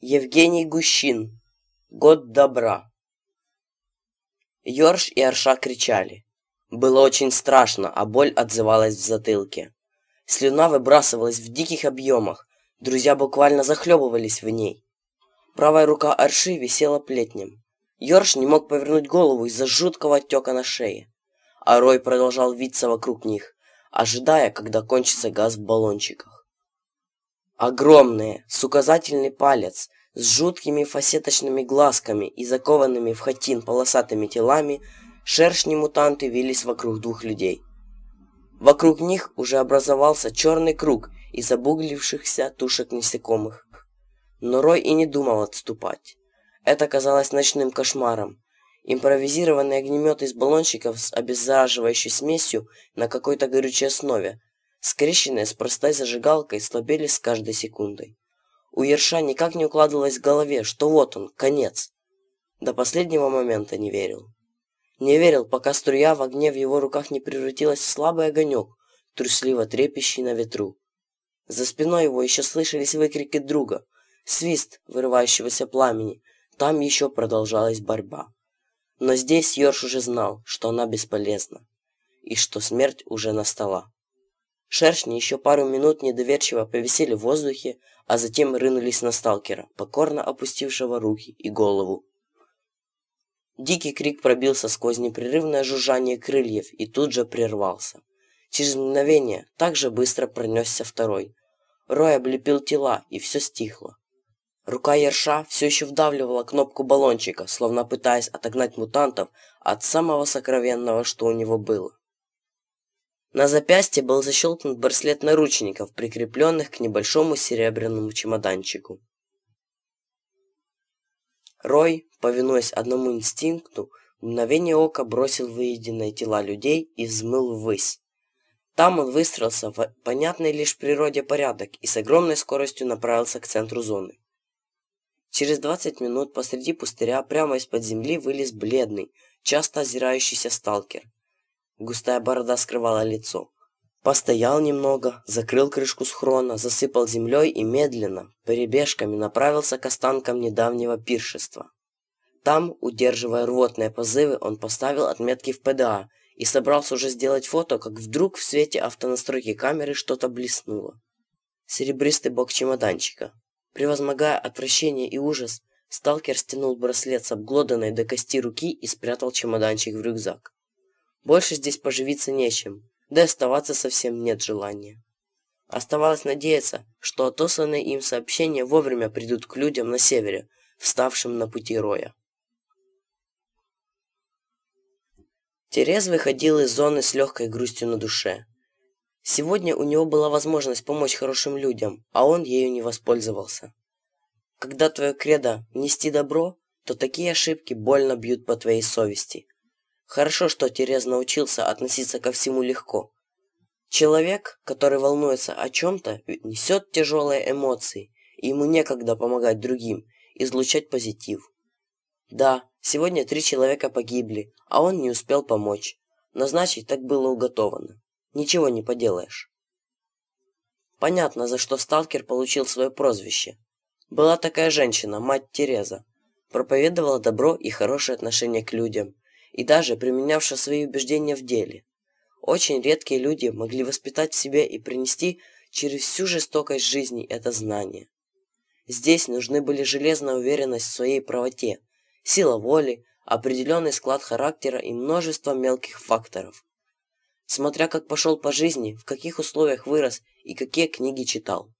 Евгений Гущин. Год добра. Ёрш и Арша кричали. Было очень страшно, а боль отзывалась в затылке. Слюна выбрасывалась в диких объемах. Друзья буквально захлебывались в ней. Правая рука Арши висела плетнем. Ёрш не мог повернуть голову из-за жуткого отека на шее. А Рой продолжал виться вокруг них, ожидая, когда кончится газ в баллончиках. Огромные, с указательный палец, с жуткими фасеточными глазками и закованными в хатин полосатыми телами, шершни-мутанты вились вокруг двух людей. Вокруг них уже образовался черный круг из обуглившихся тушек насекомых. Но Рой и не думал отступать. Это казалось ночным кошмаром. Импровизированный огнемет из баллончиков с обеззараживающей смесью на какой-то горючей основе скрещенные с простой зажигалкой, слабели с каждой секундой. У Ерша никак не укладывалось в голове, что вот он, конец. До последнего момента не верил. Не верил, пока струя в огне в его руках не превратилась в слабый огонек, трусливо трепещущий на ветру. За спиной его еще слышались выкрики друга, свист вырывающегося пламени. Там еще продолжалась борьба. Но здесь Йорш уже знал, что она бесполезна, и что смерть уже настала. Шершни еще пару минут недоверчиво повисели в воздухе, а затем рынулись на сталкера, покорно опустившего руки и голову. Дикий крик пробился сквозь непрерывное жужжание крыльев и тут же прервался. Через мгновение так же быстро пронесся второй. Рой облепил тела, и все стихло. Рука Ерша все еще вдавливала кнопку баллончика, словно пытаясь отогнать мутантов от самого сокровенного, что у него было. На запястье был защелкнут браслет наручников, прикрепленных к небольшому серебряному чемоданчику. Рой, повинуясь одному инстинкту, в мгновение ока бросил выеденные тела людей и взмыл ввысь. Там он выстроился в понятный лишь природе порядок и с огромной скоростью направился к центру зоны. Через 20 минут посреди пустыря прямо из-под земли вылез бледный, часто озирающийся сталкер. Густая борода скрывала лицо. Постоял немного, закрыл крышку схрона, засыпал землей и медленно, перебежками направился к останкам недавнего пиршества. Там, удерживая рвотные позывы, он поставил отметки в ПДА и собрался уже сделать фото, как вдруг в свете автонастройки камеры что-то блеснуло. Серебристый бок чемоданчика. Превозмогая отвращение и ужас, сталкер стянул браслет с обглоданной до кости руки и спрятал чемоданчик в рюкзак. Больше здесь поживиться нечем, да и оставаться совсем нет желания. Оставалось надеяться, что отосланные им сообщения вовремя придут к людям на севере, вставшим на пути Роя. Терез выходил из зоны с легкой грустью на душе. Сегодня у него была возможность помочь хорошим людям, а он ею не воспользовался. Когда твое кредо – нести добро, то такие ошибки больно бьют по твоей совести – Хорошо, что Терез научился относиться ко всему легко. Человек, который волнуется о чем-то, несет тяжелые эмоции, и ему некогда помогать другим, излучать позитив. Да, сегодня три человека погибли, а он не успел помочь. Но значит, так было уготовано. Ничего не поделаешь. Понятно, за что сталкер получил свое прозвище. Была такая женщина, мать Тереза. Проповедовала добро и хорошее отношение к людям – и даже применявшая свои убеждения в деле. Очень редкие люди могли воспитать в себе и принести через всю жестокость жизни это знание. Здесь нужны были железная уверенность в своей правоте, сила воли, определенный склад характера и множество мелких факторов. Смотря как пошел по жизни, в каких условиях вырос и какие книги читал.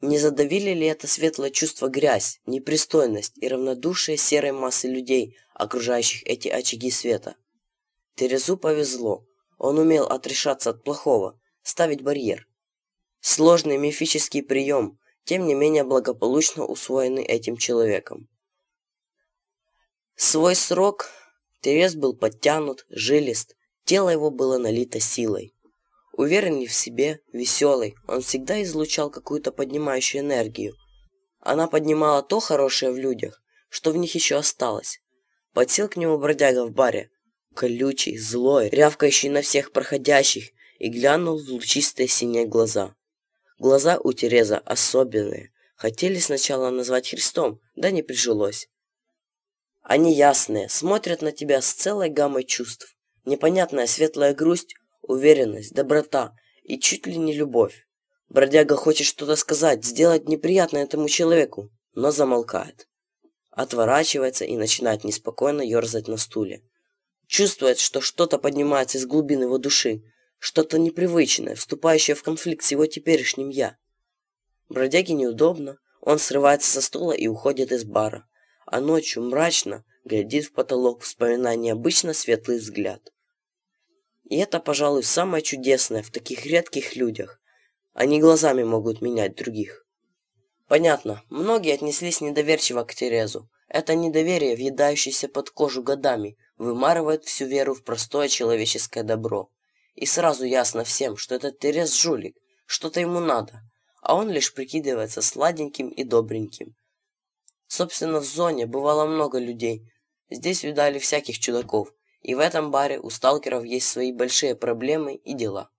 Не задавили ли это светлое чувство грязь, непристойность и равнодушие серой массы людей, окружающих эти очаги света? Терезу повезло. Он умел отрешаться от плохого, ставить барьер. Сложный мифический прием, тем не менее благополучно усвоенный этим человеком. Свой срок Терез был подтянут, жилист, тело его было налито силой. Уверенный в себе, веселый, он всегда излучал какую-то поднимающую энергию. Она поднимала то хорошее в людях, что в них еще осталось. Подсел к нему бродяга в баре, колючий, злой, рявкающий на всех проходящих, и глянул в лучистые синие глаза. Глаза у Тереза особенные, Хотели сначала назвать Христом, да не прижилось. Они ясные, смотрят на тебя с целой гаммой чувств. Непонятная светлая грусть, уверенность, доброта и чуть ли не любовь. Бродяга хочет что-то сказать, сделать неприятно этому человеку, но замолкает. Отворачивается и начинает неспокойно ерзать на стуле. Чувствует, что что-то поднимается из глубин его души, что-то непривычное, вступающее в конфликт с его теперешним «я». Бродяге неудобно, он срывается со стула и уходит из бара, а ночью мрачно глядит в потолок, вспоминая необычно светлый взгляд. И это, пожалуй, самое чудесное в таких редких людях. Они глазами могут менять других. Понятно, многие отнеслись недоверчиво к Терезу. Это недоверие, въедающееся под кожу годами, вымарывает всю веру в простое человеческое добро. И сразу ясно всем, что этот Терез жулик, что-то ему надо, а он лишь прикидывается сладеньким и добреньким. Собственно, в зоне бывало много людей. Здесь видали всяких чудаков, и в этом баре у сталкеров есть свои большие проблемы и дела.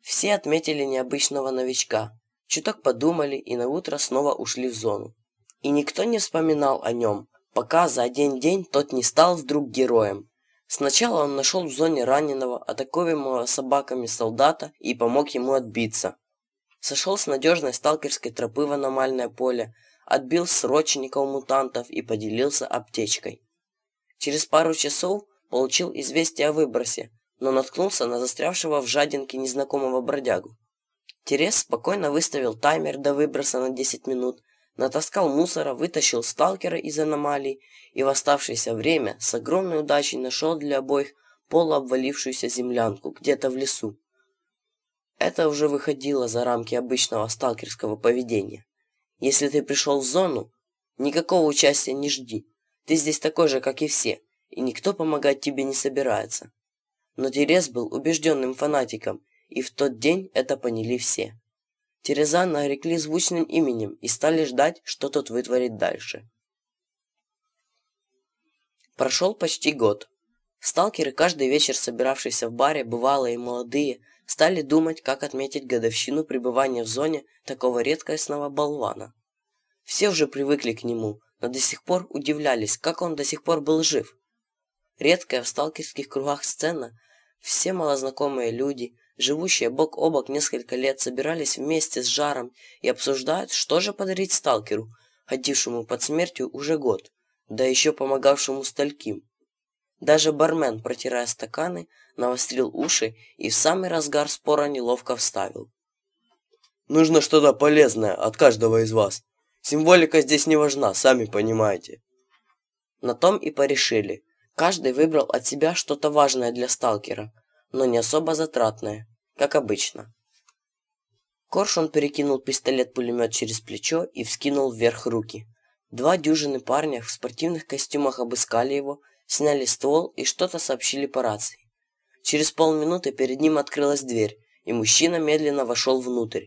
Все отметили необычного новичка, чуток подумали и на утро снова ушли в зону. И никто не вспоминал о нем, пока за один день тот не стал вдруг героем. Сначала он нашел в зоне раненого, атакуемого собаками солдата и помог ему отбиться. Сошел с надежной сталкерской тропы в аномальное поле, отбил срочников мутантов и поделился аптечкой. Через пару часов получил известие о выбросе, но наткнулся на застрявшего в жадинке незнакомого бродягу. Терес спокойно выставил таймер до выброса на 10 минут, натаскал мусора, вытащил сталкера из аномалий и в оставшееся время с огромной удачей нашел для обоих полуобвалившуюся землянку где-то в лесу. Это уже выходило за рамки обычного сталкерского поведения. Если ты пришел в зону, никакого участия не жди. Ты здесь такой же, как и все, и никто помогать тебе не собирается. Но Терез был убежденным фанатиком, и в тот день это поняли все. Тереза нарекли звучным именем и стали ждать, что тот вытворит дальше. Прошел почти год. Сталкеры, каждый вечер собиравшиеся в баре, бывалые и молодые, стали думать, как отметить годовщину пребывания в зоне такого редкостного болвана. Все уже привыкли к нему, но до сих пор удивлялись, как он до сих пор был жив. Редкая в сталкерских кругах сцена, все малознакомые люди, живущие бок о бок несколько лет, собирались вместе с жаром и обсуждают, что же подарить сталкеру, ходившему под смертью уже год, да еще помогавшему стальким. Даже бармен, протирая стаканы, навострил уши и в самый разгар спора неловко вставил. «Нужно что-то полезное от каждого из вас. Символика здесь не важна, сами понимаете». На том и порешили. Каждый выбрал от себя что-то важное для сталкера, но не особо затратное, как обычно. Коршун перекинул пистолет-пулемет через плечо и вскинул вверх руки. Два дюжины парня в спортивных костюмах обыскали его, сняли ствол и что-то сообщили по рации. Через полминуты перед ним открылась дверь, и мужчина медленно вошел внутрь.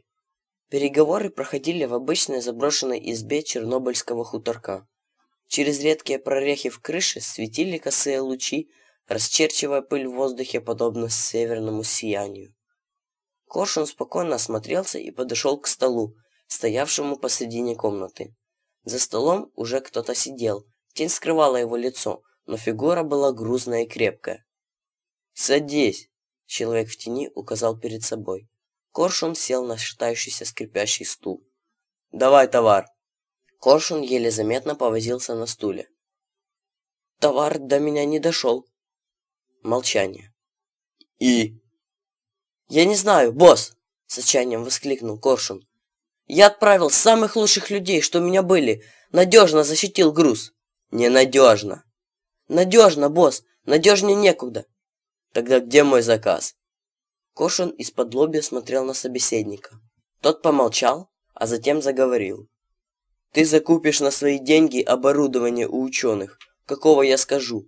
Переговоры проходили в обычной заброшенной избе чернобыльского хуторка. Через редкие прорехи в крыше светили косые лучи, расчерчивая пыль в воздухе, подобно северному сиянию. Коршун спокойно осмотрелся и подошел к столу, стоявшему посредине комнаты. За столом уже кто-то сидел, тень скрывала его лицо, но фигура была грузная и крепкая. «Садись!» — человек в тени указал перед собой. Коршун сел на шатающийся скрипящий стул. «Давай товар!» Коршун еле заметно повозился на стуле. «Товар до меня не дошел». Молчание. «И?» «Я не знаю, босс!» — с отчаянием воскликнул Коршун. «Я отправил самых лучших людей, что у меня были. Надежно защитил груз». «Ненадежно!» Надежно, босс. Надежнее некуда. Тогда где мой заказ? Кошин из-под лобья смотрел на собеседника. Тот помолчал, а затем заговорил. Ты закупишь на свои деньги оборудование у ученых, какого я скажу.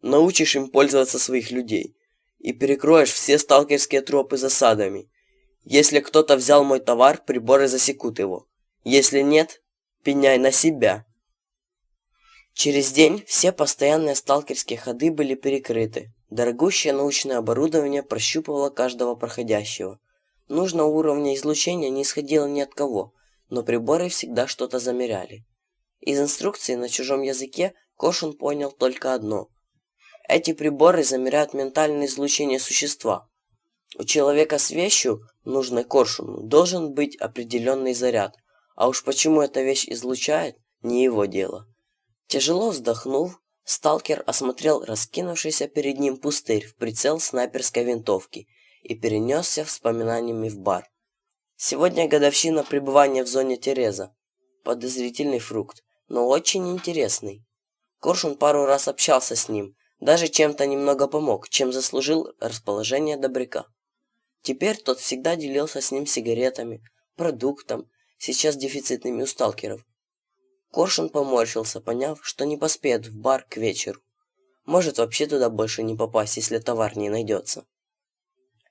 Научишь им пользоваться своих людей. И перекроешь все сталкерские тропы засадами. Если кто-то взял мой товар, приборы засекут его. Если нет, пеняй на себя. Через день все постоянные сталкерские ходы были перекрыты. Дорогущее научное оборудование прощупывало каждого проходящего. Нужного уровня излучения не исходило ни от кого. Но приборы всегда что-то замеряли. Из инструкции на чужом языке Кошин понял только одно. Эти приборы замеряют ментальное излучение существа. У человека с вещью, нужной Коршуну, должен быть определенный заряд, а уж почему эта вещь излучает, не его дело. Тяжело вздохнув, сталкер осмотрел раскинувшийся перед ним пустырь в прицел снайперской винтовки и перенесся вспоминаниями в бар. Сегодня годовщина пребывания в зоне Тереза. Подозрительный фрукт, но очень интересный. Коршун пару раз общался с ним, даже чем-то немного помог, чем заслужил расположение добряка. Теперь тот всегда делился с ним сигаретами, продуктом, сейчас дефицитными у сталкеров. Коршун поморщился, поняв, что не поспеет в бар к вечеру. Может вообще туда больше не попасть, если товар не найдется.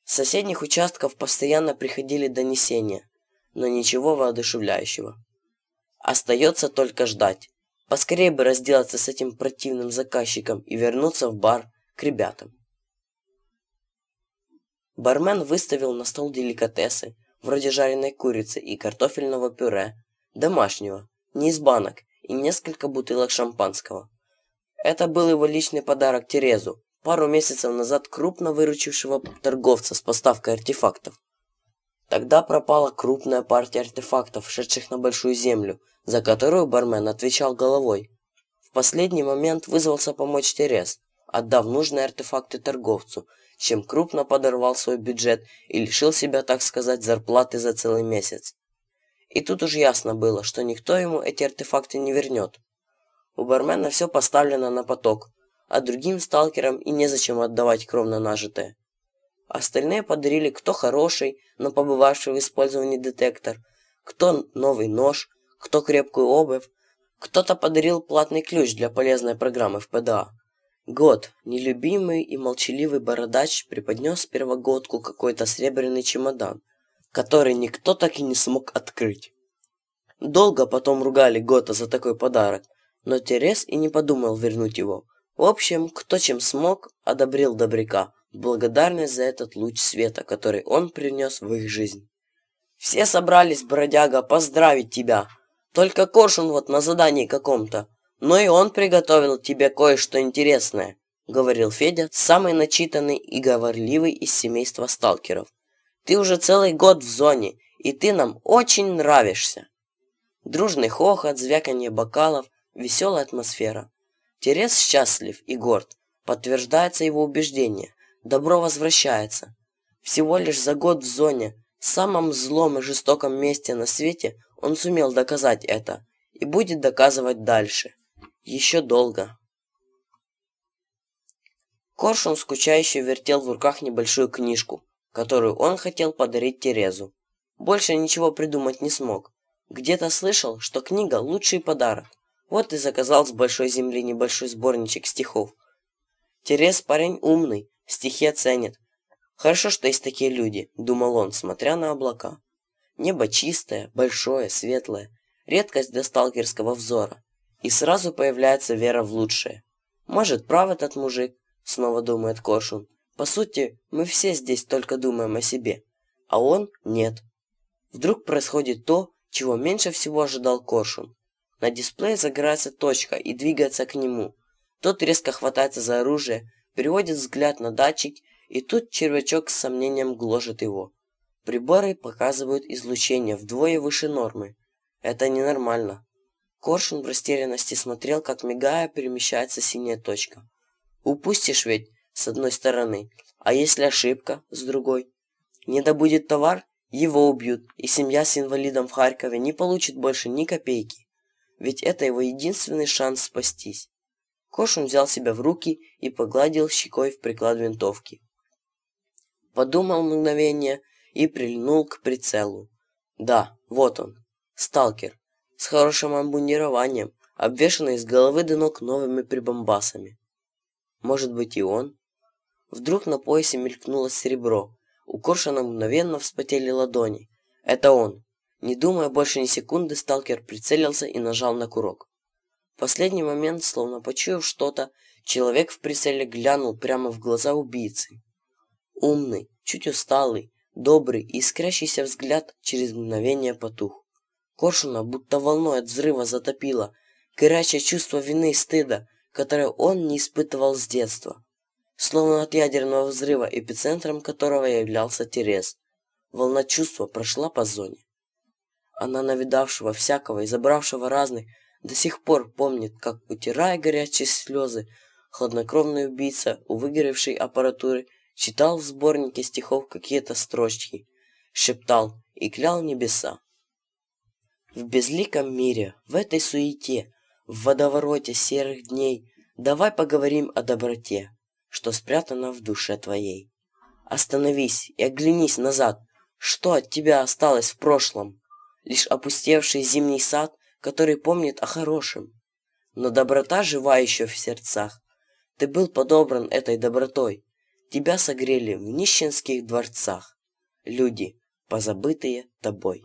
С соседних участков постоянно приходили донесения, но ничего воодушевляющего. Остается только ждать. Поскорее бы разделаться с этим противным заказчиком и вернуться в бар к ребятам. Бармен выставил на стол деликатесы, вроде жареной курицы и картофельного пюре, домашнего, не из банок, и несколько бутылок шампанского. Это был его личный подарок Терезу, пару месяцев назад крупно выручившего торговца с поставкой артефактов. Тогда пропала крупная партия артефактов, шедших на Большую Землю, за которую бармен отвечал головой. В последний момент вызвался помочь Терез, отдав нужные артефакты торговцу, чем крупно подорвал свой бюджет и лишил себя, так сказать, зарплаты за целый месяц. И тут уж ясно было, что никто ему эти артефакты не вернет. У бармена все поставлено на поток, а другим сталкерам и незачем отдавать кровно нажитое. Остальные подарили кто хороший, но побывавший в использовании детектор, кто новый нож, кто крепкую обувь, кто-то подарил платный ключ для полезной программы в ПДА. Год, нелюбимый и молчаливый бородач преподнес первогодку какой-то сребряный чемодан, который никто так и не смог открыть. Долго потом ругали Гота за такой подарок, но Терес и не подумал вернуть его. В общем, кто чем смог, одобрил добряка, благодарность за этот луч света, который он принес в их жизнь. «Все собрались, бродяга, поздравить тебя. Только Коршун вот на задании каком-то. Но и он приготовил тебе кое-что интересное», — говорил Федя, самый начитанный и говорливый из семейства сталкеров. «Ты уже целый год в зоне, и ты нам очень нравишься». Дружный хохот, звяканье бокалов, веселая атмосфера. Терес счастлив и горд. Подтверждается его убеждение. Добро возвращается. Всего лишь за год в зоне, самом злом и жестоком месте на свете, он сумел доказать это. И будет доказывать дальше. Еще долго. Коршун скучающе вертел в руках небольшую книжку, которую он хотел подарить Терезу. Больше ничего придумать не смог. Где-то слышал, что книга – лучший подарок. Вот и заказал с большой земли небольшой сборничек стихов. Терес парень умный, стихи оценит. Хорошо, что есть такие люди, думал он, смотря на облака. Небо чистое, большое, светлое. Редкость для сталкерского взора. И сразу появляется вера в лучшее. Может, прав этот мужик, снова думает Кошун. По сути, мы все здесь только думаем о себе. А он нет. Вдруг происходит то, чего меньше всего ожидал Коршун. На дисплее загорается точка и двигается к нему. Тот резко хватается за оружие, переводит взгляд на датчик, и тут червячок с сомнением гложет его. Приборы показывают излучение вдвое выше нормы. Это ненормально. Коршун в растерянности смотрел, как мигая перемещается синяя точка. Упустишь ведь с одной стороны, а если ошибка с другой? Не добудет товар, его убьют, и семья с инвалидом в Харькове не получит больше ни копейки ведь это его единственный шанс спастись. Кошун взял себя в руки и погладил щекой в приклад винтовки. Подумал мгновение и прильнул к прицелу. Да, вот он, сталкер, с хорошим обмундированием, обвешанный с головы до ног новыми прибамбасами. Может быть и он? Вдруг на поясе мелькнуло серебро. У Коршуна мгновенно вспотели ладони. Это он. Не думая больше ни секунды, сталкер прицелился и нажал на курок. В последний момент, словно почуяв что-то, человек в прицеле глянул прямо в глаза убийцы. Умный, чуть усталый, добрый и искрящийся взгляд через мгновение потух. Коршуна будто волной от взрыва затопило, горячее чувство вины и стыда, которое он не испытывал с детства. Словно от ядерного взрыва, эпицентром которого являлся Терез. Волна чувства прошла по зоне. Она навидавшего всякого и забравшего разных, до сих пор помнит, как, утирая горячие слезы, хладнокровный убийца у выгоревшей аппаратуры читал в сборнике стихов какие-то строчки, шептал и клял небеса. В безликом мире, в этой суете, в водовороте серых дней, давай поговорим о доброте, что спрятано в душе твоей. Остановись и оглянись назад, что от тебя осталось в прошлом? Лишь опустевший зимний сад, который помнит о хорошем. Но доброта жива еще в сердцах. Ты был подобран этой добротой. Тебя согрели в нищенских дворцах. Люди, позабытые тобой.